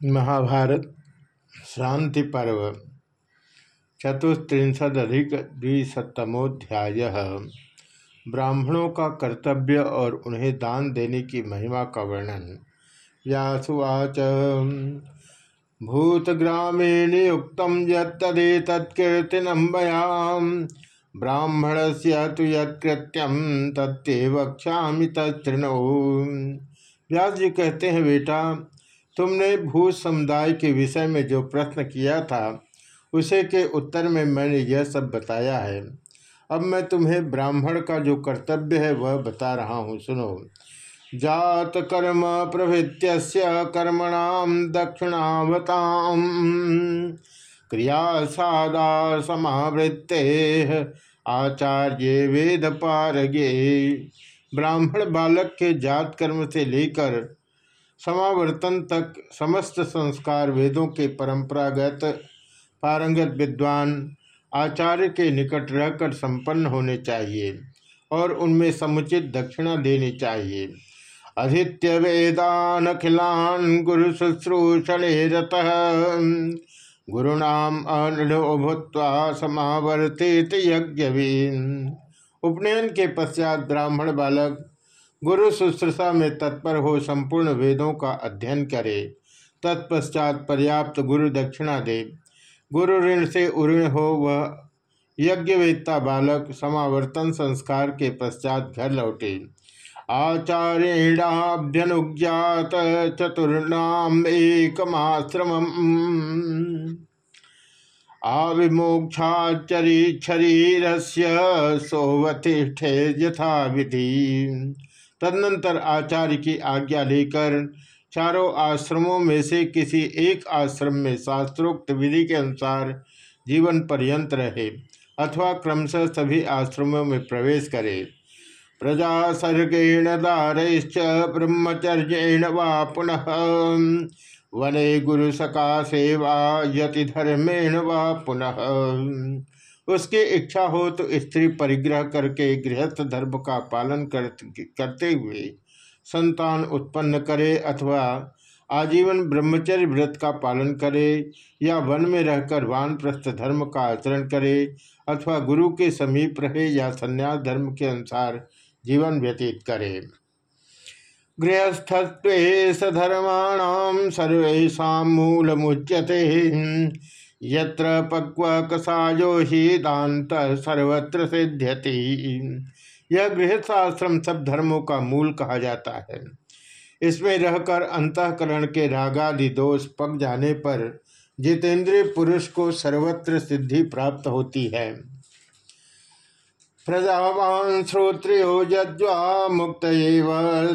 महाभारत, शांति पर्व चतुस्त्रिशदिक द्विशतमोध्याय ब्राह्मणों का कर्तव्य और उन्हें दान देने की महिमा का वर्णन। व्यासुवाच भूतग्रामे नियुक्त बयाम ब्राह्मण से तो यत्कृत्यम तत्ते वक्षा तृणो व्यास जी कहते हैं, बेटा तुमने भू समुदाय के विषय में जो प्रश्न किया था, उसे के उत्तर में मैंने यह सब बताया है। अब मैं तुम्हें ब्राह्मण का जो कर्तव्य है, वह बता रहा हूँ, सुनो। जात कर्म प्रभृत्य कर्मणाम दक्षिणावताम क्रिया सादा समावृत्ते आचार्य वेद पारगे। ब्राह्मण बालक के जात कर्म से लेकर समावर्तन तक समस्त संस्कार वेदों के परंपरागत, पारंगत विद्वान, आचार्य के निकट रहकर संपन्न होने चाहिए और उनमें समुचित दक्षिणा देनी चाहिए। अधित्य वेदान खिलान गुरु शुश्रूषण रत। भूत्वा समावर्तित यज्ञ उपनयन के पश्चात ब्राह्मण बालक गुरु शुश्रूषा में तत्पर हो संपूर्ण वेदों का अध्ययन करे। तत्पश्चात पर्याप्त गुरु दक्षिणा दे। गुरु ऋण से उऋण हो वह यज्ञवेत्ता बालक समावर्तन संस्कार के पश्चात घर लौटे। आचार्यणाभ्यनुज्ञात चतुर्णाम एकमाश्रम आविमोक्षाचरी शरीर से सोवतिष्ठे यथा विधि तदनंतर आचार्य की आज्ञा लेकर चारों आश्रमों में से किसी एक आश्रम में शास्त्रोक्त विधि के अनुसार जीवन पर्यंत रहे अथवा क्रमशः सभी आश्रमों में प्रवेश करे। प्रजा सर्गेण दारैश्च ब्रह्मचर्येण वा पुनः वने गुरु सका सेवा यति धर्मेण वा पुनः उसकी इच्छा हो तो स्त्री परिग्रह करके गृहस्थ धर्म का पालन कर, करते हुए संतान उत्पन्न करे अथवा आजीवन ब्रह्मचर्य व्रत का पालन करे या वन में रहकर वानप्रस्थ धर्म का आचरण करे अथवा गुरु के समीप रहे या संन्यास धर्म के अनुसार जीवन व्यतीत करे। गृहस्थत्व सधर्माण सर्वेशा मूल मुच्यते यत्र पक्व कसायो ही दात सर्वत्र सिद्ध्यति। यह गृहस्थाश्रम सब धर्मों का मूल कहा जाता है। इसमें रहकर अंतकरण के रागादि दोष पक जाने पर जितेंद्रिय पुरुष को सर्वत्र सिद्धि प्राप्त होती है। प्रजावान श्रोत्रियो जज्वा मुक्त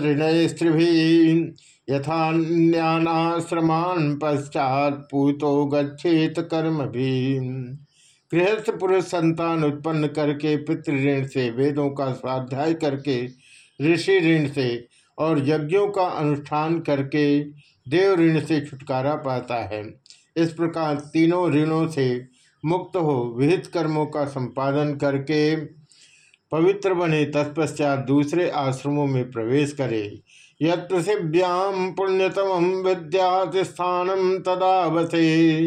ऋण स्त्रिभी यथान्याश्रमान पश्चात पूतो गच्छेत कर्म भी। गृहस्थ पुरुष संतान उत्पन्न करके, पितृ ऋण से, वेदों का स्वाध्याय करके, ऋषि ऋण से और यज्ञों का अनुष्ठान करके देव ऋण से छुटकारा पाता है। इस प्रकार तीनों ऋणों से मुक्त हो, विहित कर्मों का संपादन करके पवित्र बने, तत्पश्चात दूसरे आश्रमों में प्रवेश करे। यृथिव्याम पुण्यतम विद्यास्थान तदावसे।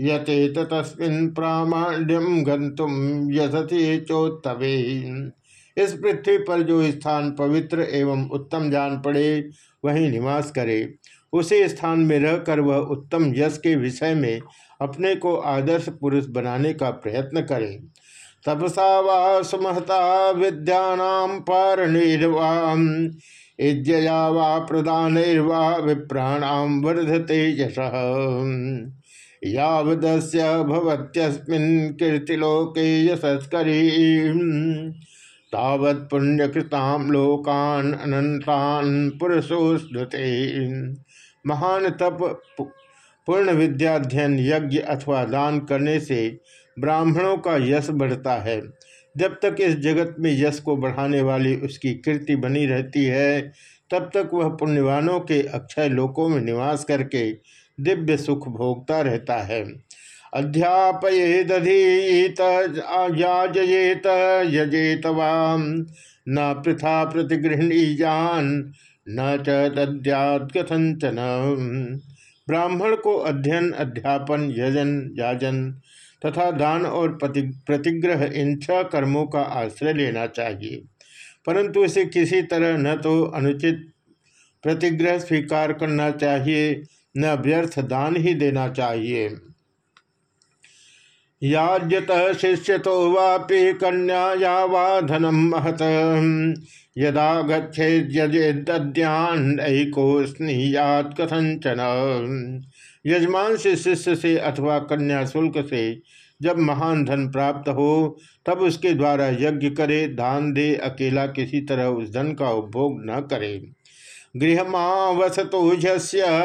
यते तस्मिन् प्रामाण्यम गंतुम यशति चोत्तवे। इस पृथ्वी पर जो स्थान पवित्र एवं उत्तम जान पड़े, वहीं निवास करे। उसी स्थान में रहकर वह उत्तम यश के विषय में अपने को आदर्श पुरुष बनाने का प्रयत्न करे। तपसा वा सुमहता निर्वाम इज्जया वा प्रदानैर्वा विप्राणाम वर्धते यश। यावदस्य कीर्तिलोके यशस्करी। तावत् पुण्यकृताम लोकान महान तप पूर्ण विद्याध्ययन यज्ञ अथवा दान करने से ब्राह्मणों का यश बढ़ता है। जब तक इस जगत में यश को बढ़ाने वाली उसकी कीर्ति बनी रहती है, तब तक वह पुण्यवानों के अक्षय लोकों में निवास करके दिव्य सुख भोगता रहता है। अध्यापयेदधीत, याजयेत यजेत वाम न पृथा प्रतिगृहणी जान, न च कथंचन ब्राह्मण को अध्ययन, अध्यापन, यजन, याजन तथा दान और प्रति, प्रतिग्रह इन छह कर्मों का आश्रय लेना चाहिए। परंतु इसे किसी तरह न तो अनुचित प्रतिग्रह स्वीकार करना चाहिए, न व्यर्थ दान ही देना चाहिए। याज्यत शिष्य तो वापि कन्या या वा धनम महत। यदा गच्छेद्यद्यान्को स्नेहात कथंचन यजमान से शिष्य से अथवा कन्या शुल्क से जब महान धन प्राप्त हो, तब उसके द्वारा यज्ञ करे, दान दे, अकेला किसी तरह उस धन का उपभोग न करे। गृहमावसतो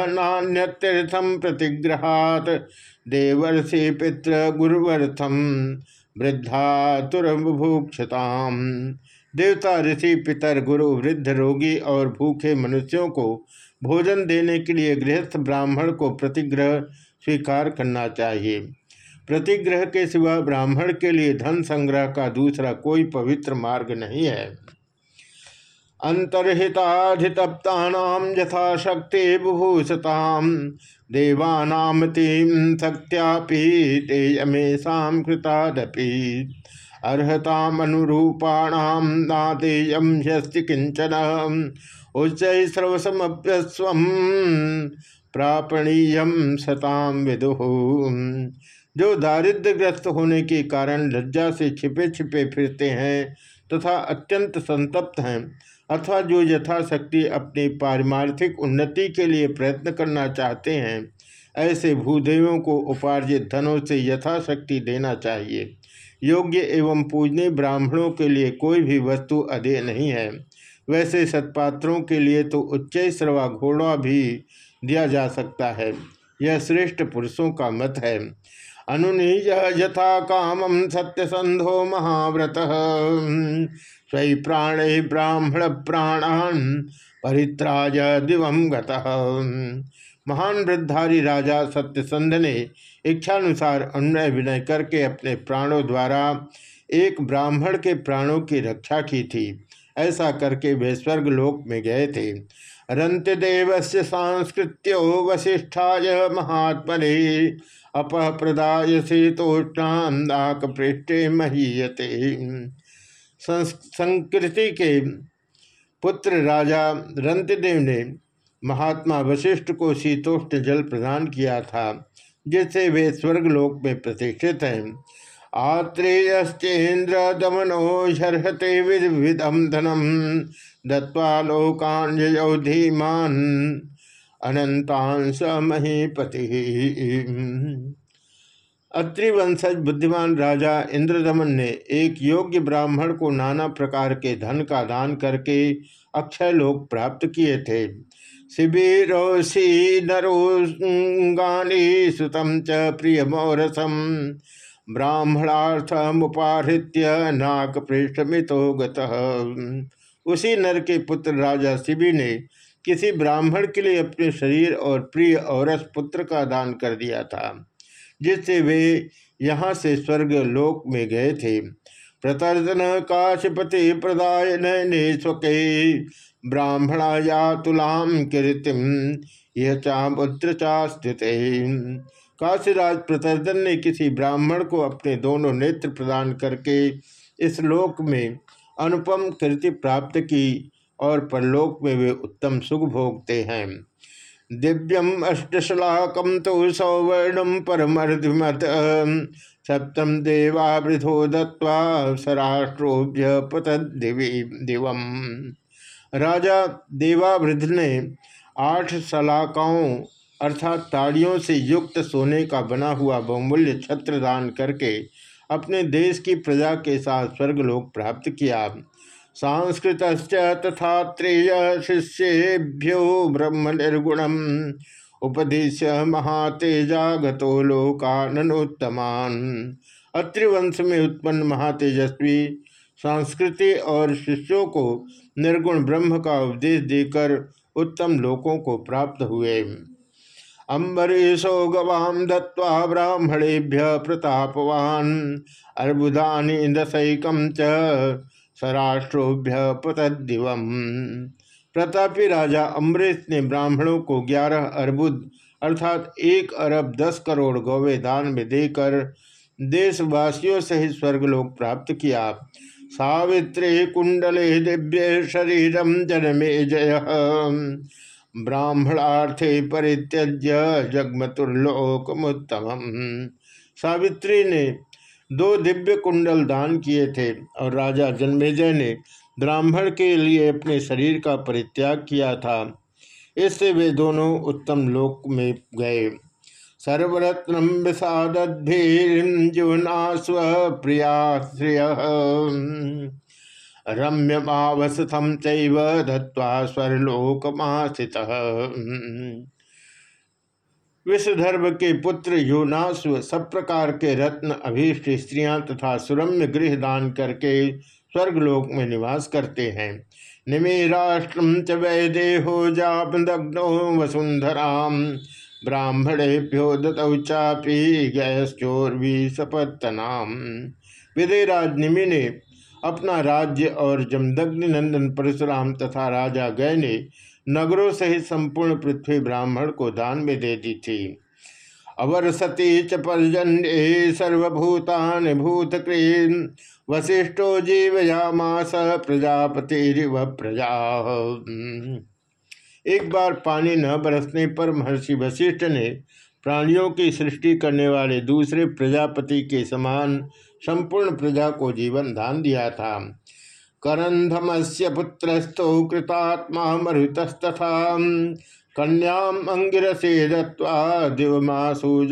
नान्यतीर्थम प्रतिग्रहात, देवर्षि पितृ गुरुवर्थम वृद्धातुरभुक्षताम देवता, ऋषि, पितर, गुरु, वृद्ध, रोगी और भूखे मनुष्यों को भोजन देने के लिए गृहस्थ ब्राह्मण को प्रतिग्रह स्वीकार करना चाहिए। प्रतिग्रह के सिवा ब्राह्मण के लिए धन संग्रह का दूसरा कोई पवित्र मार्ग नहीं है। अंतर्हिताधितप्ता यथाशक्ति बुभूषताम देवानामतीम शक्त्यापि तेयमेशा अर्हतामनुरूपाणाम नादेयम ह्यस्ति किंचन उच्च स्रवसमप्यस्व प्रापणीय सताम विदु। जो दारिद्र्यग्रस्त होने के कारण लज्जा से छिपे छिपे फिरते हैं तथा अत्यंत संतप्त हैं, अथवा जो यथाशक्ति अपनी पारमार्थिक उन्नति के लिए प्रयत्न करना चाहते हैं, ऐसे भूदेवों को उपार्जित धनों से यथाशक्ति देना चाहिए। योग्य एवं पूजनीय ब्राह्मणों के लिए कोई भी वस्तु अधेय नहीं है। वैसे सत्पात्रों के लिए तो उच्च श्रवा घोड़ा भी दिया जा सकता है। यह श्रेष्ठ पुरुषों का मत है। अनुनीज यथा कामम सत्यसंधो महाव्रत। स्वयं प्राण ब्राह्मण प्राणान परित्राज दिवम गतः। महान वृद्धारी राजा सत्यसंध ने इच्छानुसार अन्वय विनय करके अपने प्राणों द्वारा एक ब्राह्मण के प्राणों की रक्षा की थी। ऐसा करके वे स्वर्ग लोक में गए थे। रंतदेव से सांस्कृत्यो वशिष्ठा महात्मने अपह प्रदाय से तोष्णाक पृष्ठे महीयते संस्कृति के पुत्र राजा रंतदेव ने महात्मा वशिष्ठ को शीतोष्ण जल प्रदान किया था। जिससे वे स्वर्गलोक में प्रतिष्ठित हैं। आत्रेयश्चेन्द्र दमनो शर्हते विधम धनम दत्वा लोकान धीमान अनंतांश महीपति अत्रिवंशज बुद्धिमान राजा इंद्रदमन ने एक योग्य ब्राह्मण को नाना प्रकार के धन का दान करके अक्षय लोक प्राप्त किए थे। शिबिरोसी नरोगानी सुतम च प्रियमोरसम ब्राह्मणार्थमुपाहृत्य नाक पृष्ठमितो उसी नर के पुत्र राजा शिवि ने किसी ब्राह्मण के लिए अपने शरीर और प्रिय औरस पुत्र का दान कर दिया था, जिससे वे यहाँ से स्वर्ग लोक में गए थे। प्रतर्दन काशपति प्रदाय नयने स्वके ब्राह्मणा या तुलाम कीर्तिम यह चामुद्र चास्थित काशीराज प्रतर्दन ने किसी ब्राह्मण को अपने दोनों नेत्र प्रदान करके इस लोक में अनुपम कृति प्राप्त की और परलोक में वे उत्तम सुख भोगते हैं। दिव्यम अष्टशलाकम तो सौवर्णम परमर्धिमत, सप्तम देवावृधो दत्वा सराष्ट्रोभ्य पतद दिवम। राजा देवावृद्ध ने आठ सलाकाओं अर्थात ताड़ियों से युक्त सोने का बना हुआ बहुमूल्य छत्र दान करके अपने देश की प्रजा के साथ स्वर्गलोक प्राप्त किया। संस्कृत तथा त्रेय शिष्येभ्यो ब्रह्म निर्गुणम। उपदेश महातेजा गतो लोकाननोत्तमान। अत्रिवंश में उत्पन्न महातेजस्वी संस्कृति और शिष्यों को निर्गुण ब्रह्म का उपदेश देकर उत्तम लोकों को प्राप्त हुए। अम्बरीशो गवाम दत्वा ब्राह्मणेभ्य प्रतापवान, अर्बुदानी दशकम च सराष्ट्रोभ्य पतदिवम प्रतापी राजा अम्बरीश ने ब्राह्मणों को ग्यारह अर्बुद, अर्थात एक अरब दस करोड़ गौवे दान में देकर देशवासियों सहित स्वर्गलोक प्राप्त किया। सावित्री कुंडले दिव्य शरीरम जनमे जय। ब्राह्मणार्थे परित्यज्य जगमतुर्लोकमुत्तम सावित्री ने दो दिव्य कुंडल दान किए थे और राजा जन्मेजय ने ब्राह्मण के लिए अपने शरीर का परित्याग किया था। इससे वे दोनों उत्तम लोक में गए। सर्वरत्न विषादीर्जुना स्वप्रियाश्रिय रम्यमावसथम चैव दत्वा स्वरलोकमास्थित विश्वधर्म के पुत्र योनास्व सब प्रकार के रत्न, अभीष्ट स्त्रियाँ तथा सुरम्य गृह दान करके स्वर्गलोक में निवास करते हैं। निमेराष्ट्रम च वैदेहो जापदग्नो वसुंधरा ब्राह्मणेभ्यो दतौ चापी गैश्चोर्वी सपत्तनाम। विदयराज निमि ने अपना राज्य और जमदग्नि नंदन परशुराम तथा राजा गय ने नगरों सहित संपूर्ण पृथ्वी ब्राह्मण को दान में दे दी थी। अवर सती च पर्जन्ये सर्वभूतान भूतक्रीन वशिष्ठो जीवयामास प्रजापति प्रजा। एक बार पानी न बरसने पर महर्षि वशिष्ठ ने प्राणियों की सृष्टि करने वाले दूसरे प्रजापति के समान संपूर्ण प्रजा को जीवन दान दिया था। करंधम से पुत्रस्थो कृतात्मा मरुतस्तथा कन्याम अंगिरसे दत्वा दिवमासु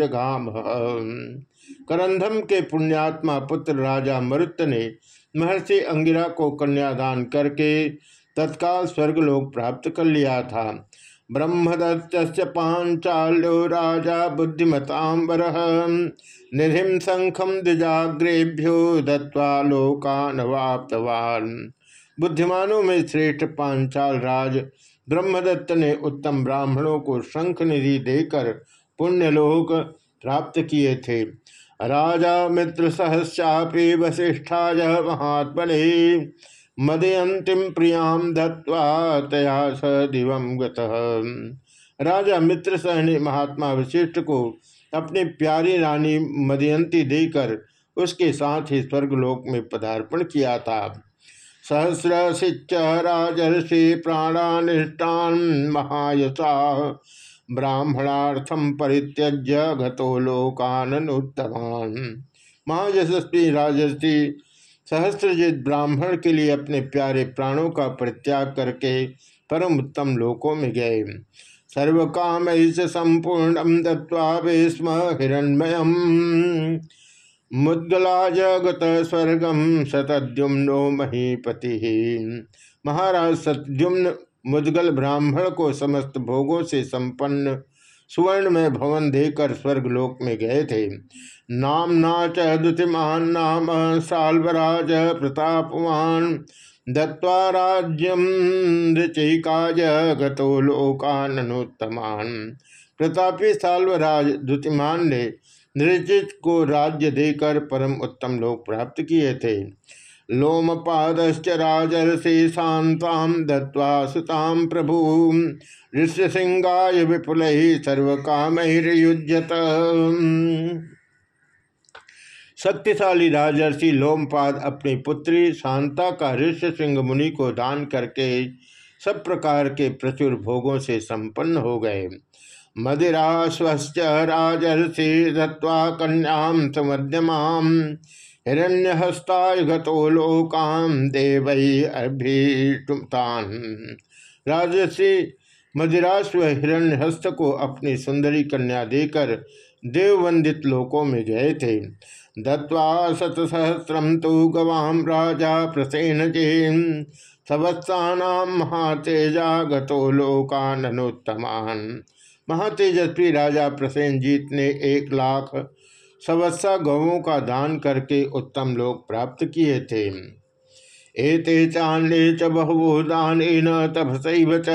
करंधम के पुण्यात्मा पुत्र राजा मरुत ने महर्षि अंगिरा को कन्यादान करके तत्काल स्वर्गलोक प्राप्त कर लिया था। ब्रह्मदत्त पांचाल्यो राजा बुद्धिमतांबर निधि शंखम द्विजाग्रेभ्यो दत्वा लोकानवाप्तवान। बुद्धिमानों में श्रेष्ठ पांचाल राज ब्रह्मदत्त ने उत्तम ब्राह्मणों को शंख निधि देकर पुण्यलोक प्राप्त किए थे। राजा मित्र सहस्यापि वशिष्ठा महात्मने मदयंतिम प्रियाम दत्वा तया स दिवम राजा मित्र सह ने महात्मा वशिष्ठ को अपनी प्यारी रानी मदयंती देकर उसके साथ ही स्वर्गलोक में पदार्पण किया था। सहस्र सिच राजर्षि प्राणानिष्ठान महायसा ब्राह्मणार्थम परित्यज्य घतो लोकान महायशस्वी राजर्षि सहस्त्रजित ब्राह्मण के लिए अपने प्यारे प्राणों का परित्याग करके परम उत्तम लोकों में गए। सर्व काम संपूर्ण दत्वा स्म हिरणमय मुद्गलाज जगत स्वर्गम सतद्युम्नो महीपति। महाराज सतद्युम्न मुद्गल ब्राह्मण को समस्त भोगों से संपन्न सुवर्ण में भवन देकर स्वर्गलोक में गए थे। नामना च दुतिमान नाम, साल्वराज प्रतापवान दत्वा राज्यम ऋचिकाज गतो लोकानोत्तमान प्रतापी साल्वराज दुतिमान ने नृचित को राज्य देकर परम उत्तम लोक प्राप्त किए थे। लोमपादश्च राजर्षि शांताम दत्वा सुताम प्रभु। ऋष्यसिंगाय विपुल सर्व काम शक्तिशाली राजर्षि लोमपाद अपनी पुत्री शांता का ऋष्य सिंह मुनि को दान करके सब प्रकार के प्रचुर भोगों से संपन्न हो गए। मदिरा स्वस्थ राजर्षि दत्वा कन्याम सुमध्यमाम हिरण्यहस्ताय गतो लोकाम देव अभितान राजर्षि मदिराश्व हिरण्यहस्त को अपनी सुंदरी कन्या देकर देववंदित लोकों में गए थे। दत्वा शतसहस्रम तो गवाम राजा प्रसेन सवत्सा महातेजा गतो लोकानोत्तमान महातेजस्वी राजा प्रसेनजीत ने एक लाख सवत्सा गवों का दान करके उत्तम लोक प्राप्त किए थे। एते चांदे च बहु दान तपसैव च।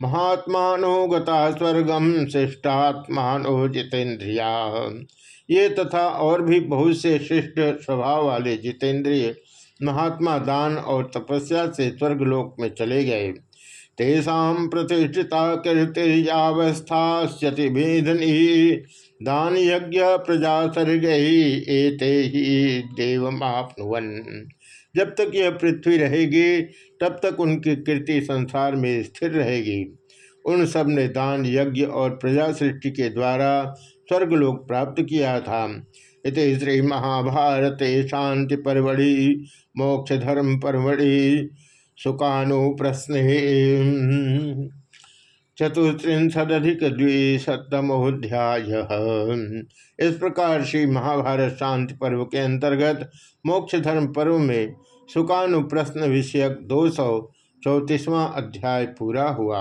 महात्मानो गता स्वर्गम शिष्टात्मानो जितेन्द्रिया ये तथा और भी बहुत से शिष्ट स्वभाव वाले जितेंद्रिय महात्मा दान और तपस्या से स्वर्गलोक में चले गए। तेषा प्रतिष्ठिता कीर्तिर्यावस्थास्यति भेदनी दान यज्ञ प्रजा सर्ग ही एते ही देव देवमापनुवन जब तक यह पृथ्वी रहेगी, तब तक उनकी कृति संसार में स्थिर रहेगी। उन सबने दान यज्ञ और प्रजा सृष्टि के द्वारा स्वर्गलोक प्राप्त किया था। इत श्री महाभारत शांति परवड़ी, मोक्ष धर्म परवड़ी सुकानु प्रश्न। चतुस्त्रिशदिक द्विशतमोध्याय इस प्रकार श्री महाभारत शांति पर्व के अंतर्गत मोक्ष धर्म पर्व में सुकानु प्रश्न विषयक दो सौ चौंतीसवां अध्याय पूरा हुआ।